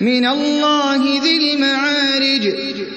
مِّنَ اللَّهِ ذِي الْمَعَارِجِ.